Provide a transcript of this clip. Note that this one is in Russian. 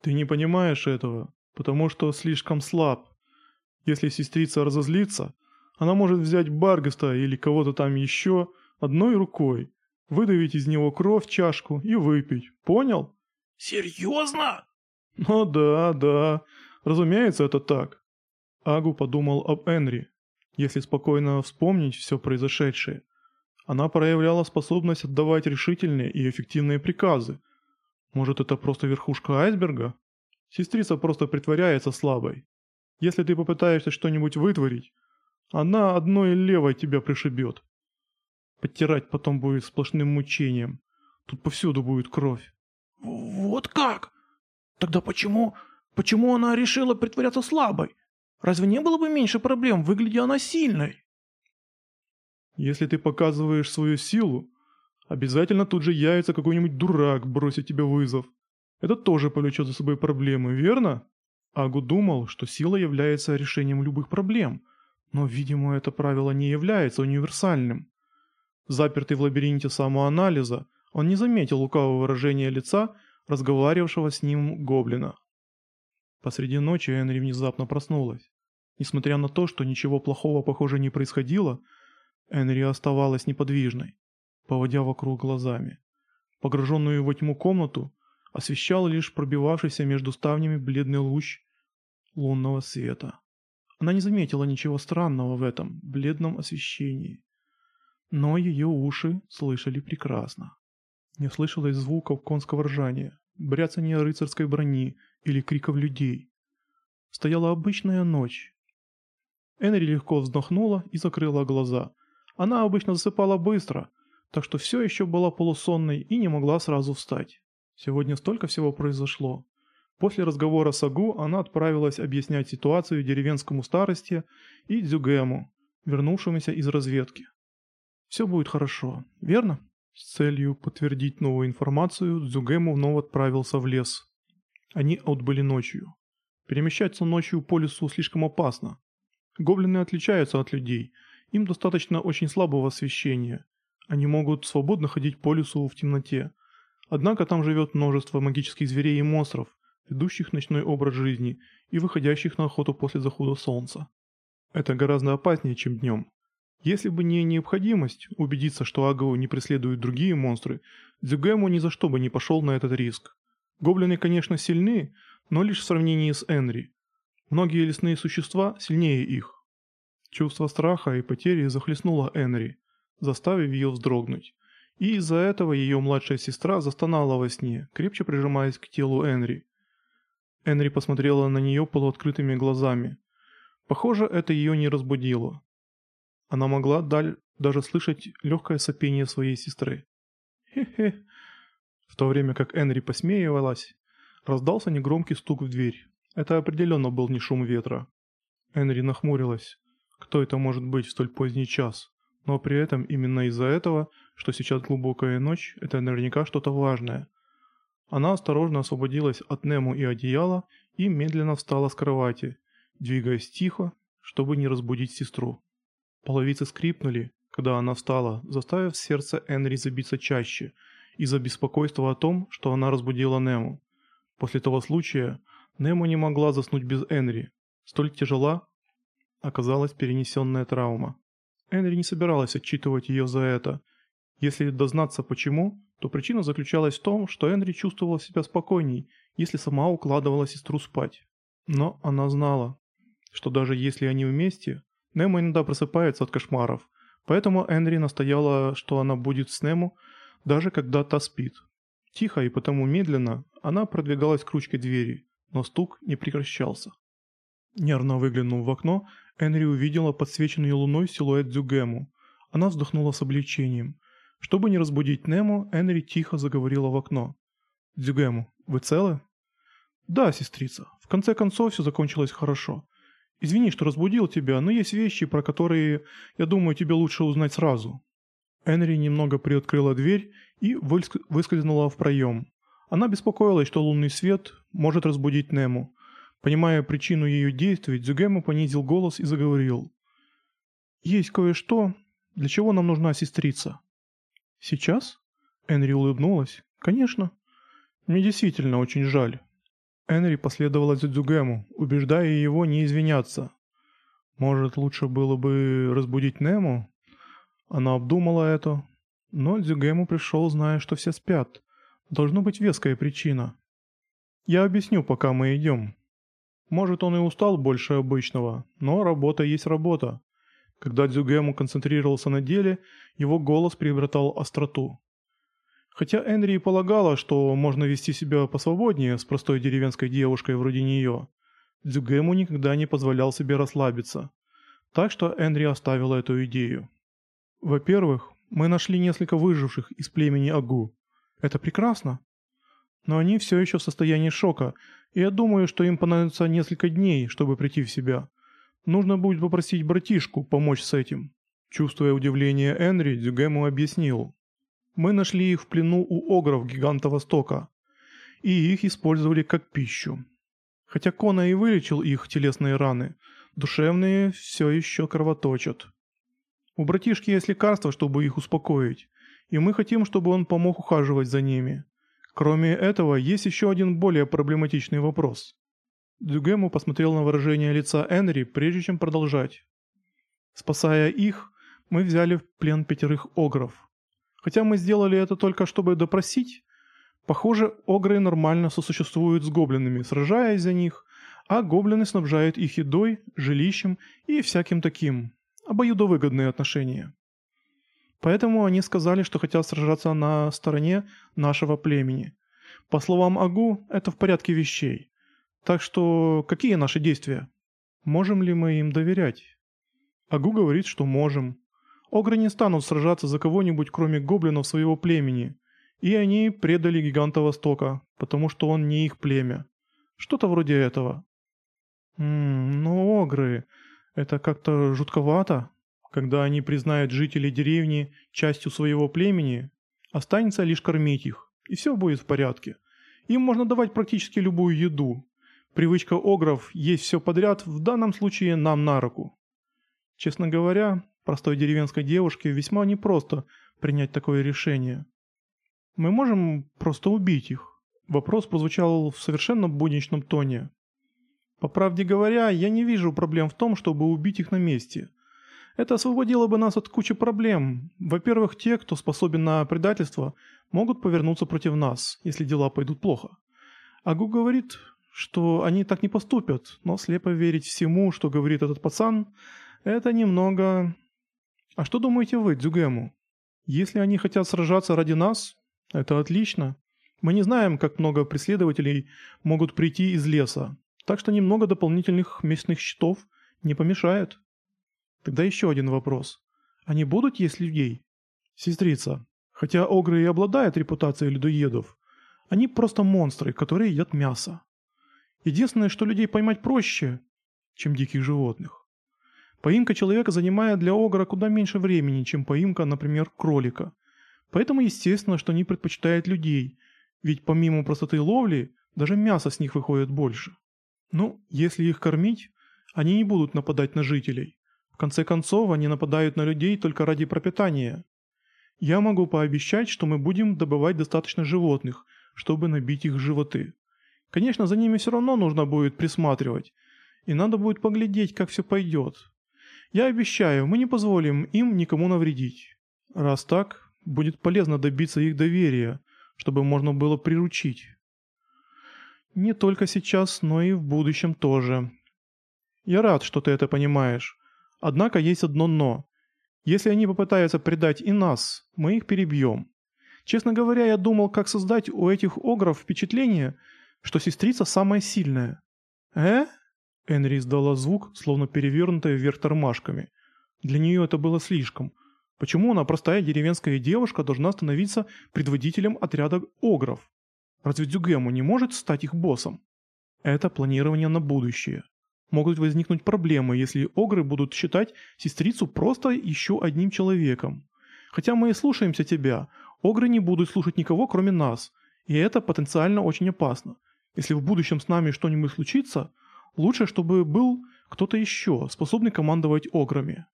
Ты не понимаешь этого, потому что слишком слаб. Если сестрица разозлится, она может взять Баргаста или кого-то там еще одной рукой, выдавить из него кровь в чашку и выпить. Понял? Серьезно? Ну да, да. Разумеется, это так. Агу подумал об Энри. Если спокойно вспомнить все произошедшее, она проявляла способность отдавать решительные и эффективные приказы. Может, это просто верхушка айсберга? Сестрица просто притворяется слабой. Если ты попытаешься что-нибудь вытворить, она одной левой тебя пришибет. Подтирать потом будет сплошным мучением. Тут повсюду будет кровь. Вот как? Тогда почему... Почему она решила притворяться слабой? Разве не было бы меньше проблем, выглядя она сильной? Если ты показываешь свою силу, обязательно тут же явится какой-нибудь дурак бросить тебе вызов. Это тоже повлечет за собой проблемы, верно? Агу думал, что сила является решением любых проблем, но, видимо, это правило не является универсальным. Запертый в лабиринте самоанализа, он не заметил лукавого выражения лица разговаривавшего с ним гоблина. Посреди ночи Энри внезапно проснулась. Несмотря на то, что ничего плохого, похоже, не происходило, Энри оставалась неподвижной, поводя вокруг глазами. Погруженную во тьму комнату освещал лишь пробивавшийся между ставнями бледный луч лунного света. Она не заметила ничего странного в этом бледном освещении. Но ее уши слышали прекрасно. Не слышалось звуков конского ржания, бряцания рыцарской брони или криков людей. Стояла обычная ночь. Энри легко вздохнула и закрыла глаза. Она обычно засыпала быстро, так что все еще была полусонной и не могла сразу встать. Сегодня столько всего произошло. После разговора с Агу она отправилась объяснять ситуацию деревенскому старости и Дзюгему, вернувшемуся из разведки. «Все будет хорошо, верно?» С целью подтвердить новую информацию, Дзюгему вновь отправился в лес. Они отбыли ночью. Перемещаться ночью по лесу слишком опасно. Гоблины отличаются от людей, им достаточно очень слабого освещения. Они могут свободно ходить по лесу в темноте. Однако там живет множество магических зверей и монстров, ведущих ночной образ жизни и выходящих на охоту после захода солнца. Это гораздо опаснее, чем днем. Если бы не необходимость убедиться, что Агау не преследуют другие монстры, Дзюгэму ни за что бы не пошел на этот риск. Гоблины, конечно, сильны, но лишь в сравнении с Энри. Многие лесные существа сильнее их. Чувство страха и потери захлестнуло Энри, заставив ее вздрогнуть. И из-за этого ее младшая сестра застонала во сне, крепче прижимаясь к телу Энри. Энри посмотрела на нее полуоткрытыми глазами. Похоже, это ее не разбудило. Она могла даль даже слышать легкое сопение своей сестры. Хе-хе. В то время как Энри посмеивалась, раздался негромкий стук в дверь. Это определенно был не шум ветра. Энри нахмурилась. Кто это может быть в столь поздний час? Но при этом именно из-за этого, что сейчас глубокая ночь, это наверняка что-то важное. Она осторожно освободилась от Нему и одеяла и медленно встала с кровати, двигаясь тихо, чтобы не разбудить сестру. Половицы скрипнули, когда она встала, заставив сердце Энри забиться чаще, из-за беспокойства о том, что она разбудила Нему. После того случая Нему не могла заснуть без Энри. Столь тяжела оказалась перенесенная травма. Энри не собиралась отчитывать ее за это. Если дознаться почему, то причина заключалась в том, что Энри чувствовала себя спокойней, если сама укладывала сестру спать. Но она знала, что даже если они вместе, Немо иногда просыпается от кошмаров, поэтому Энри настояла, что она будет с Немо, даже когда та спит. Тихо и потому медленно она продвигалась к ручке двери, но стук не прекращался. Нервно выглянув в окно, Энри увидела подсвеченный луной силуэт Дзюгему. Она вздохнула с облегчением. Чтобы не разбудить Нему, Энри тихо заговорила в окно. «Дзюгему, вы целы?» «Да, сестрица. В конце концов все закончилось хорошо. Извини, что разбудил тебя, но есть вещи, про которые, я думаю, тебе лучше узнать сразу». Энри немного приоткрыла дверь и выскользнула в проем. Она беспокоилась, что лунный свет может разбудить Нему. Понимая причину ее действий, Дзюгему понизил голос и заговорил. «Есть кое-что, для чего нам нужна сестрица». «Сейчас?» Энри улыбнулась. «Конечно. Мне действительно очень жаль». Энри последовала Дзюдзюгему, убеждая его не извиняться. Может, лучше было бы разбудить Нему? Она обдумала это, но Дзюгему пришел, зная, что все спят. Должна быть веская причина. Я объясню, пока мы идем. Может, он и устал больше обычного, но работа есть работа. Когда Дзюгему концентрировался на деле, его голос приобретал остроту. Хотя Энри и полагала, что можно вести себя посвободнее с простой деревенской девушкой вроде нее, Дзюгему никогда не позволял себе расслабиться. Так что Энри оставила эту идею. Во-первых, мы нашли несколько выживших из племени Агу. Это прекрасно. Но они все еще в состоянии шока, и я думаю, что им понадобится несколько дней, чтобы прийти в себя. Нужно будет попросить братишку помочь с этим. Чувствуя удивление Энри, Дзюгему объяснил. Мы нашли их в плену у огров Гиганта Востока, и их использовали как пищу. Хотя Кона и вылечил их телесные раны, душевные все еще кровоточат. У братишки есть лекарство, чтобы их успокоить, и мы хотим, чтобы он помог ухаживать за ними. Кроме этого, есть еще один более проблематичный вопрос. Дюгему посмотрел на выражение лица Энри, прежде чем продолжать. Спасая их, мы взяли в плен пятерых огров. Хотя мы сделали это только чтобы допросить, похоже, огры нормально сосуществуют с гоблинами, сражаясь за них, а гоблины снабжают их едой, жилищем и всяким таким. Обоюдовыгодные отношения. Поэтому они сказали, что хотят сражаться на стороне нашего племени. По словам Агу, это в порядке вещей. Так что какие наши действия? Можем ли мы им доверять? Агу говорит, что можем. Огры не станут сражаться за кого-нибудь, кроме гоблинов своего племени. И они предали Гиганта Востока, потому что он не их племя. Что-то вроде этого. Ммм, ну огры, это как-то жутковато. Когда они признают жителей деревни частью своего племени, останется лишь кормить их, и все будет в порядке. Им можно давать практически любую еду. Привычка огров есть все подряд в данном случае нам на руку. Честно говоря, простой деревенской девушке весьма непросто принять такое решение. Мы можем просто убить их. Вопрос прозвучал в совершенно будничном тоне. По правде говоря, я не вижу проблем в том, чтобы убить их на месте – это освободило бы нас от кучи проблем. Во-первых, те, кто способен на предательство, могут повернуться против нас, если дела пойдут плохо. Агу говорит, что они так не поступят, но слепо верить всему, что говорит этот пацан, это немного... А что думаете вы, Дзюгему? Если они хотят сражаться ради нас, это отлично. Мы не знаем, как много преследователей могут прийти из леса, так что немного дополнительных местных щитов не помешает. Тогда еще один вопрос. Они будут есть людей? Сестрица, хотя огры и обладают репутацией людоедов, они просто монстры, которые едят мясо. Единственное, что людей поймать проще, чем диких животных. Поимка человека занимает для огра куда меньше времени, чем поимка, например, кролика. Поэтому естественно, что они предпочитают людей, ведь помимо простоты ловли, даже мясо с них выходит больше. Ну, если их кормить, они не будут нападать на жителей конце концов, они нападают на людей только ради пропитания. Я могу пообещать, что мы будем добывать достаточно животных, чтобы набить их животы. Конечно, за ними все равно нужно будет присматривать, и надо будет поглядеть, как все пойдет. Я обещаю, мы не позволим им никому навредить. Раз так, будет полезно добиться их доверия, чтобы можно было приручить. Не только сейчас, но и в будущем тоже. Я рад, что ты это понимаешь. Однако есть одно «но». Если они попытаются предать и нас, мы их перебьем. Честно говоря, я думал, как создать у этих огров впечатление, что сестрица самая сильная. «Э?» Энри издала звук, словно перевернутая вверх тормашками. Для нее это было слишком. Почему она, простая деревенская девушка, должна становиться предводителем отряда огров? Разве Дзюгему не может стать их боссом? Это планирование на будущее. Могут возникнуть проблемы, если огры будут считать сестрицу просто еще одним человеком. Хотя мы и слушаемся тебя, огры не будут слушать никого, кроме нас, и это потенциально очень опасно. Если в будущем с нами что-нибудь случится, лучше, чтобы был кто-то еще, способный командовать ограми.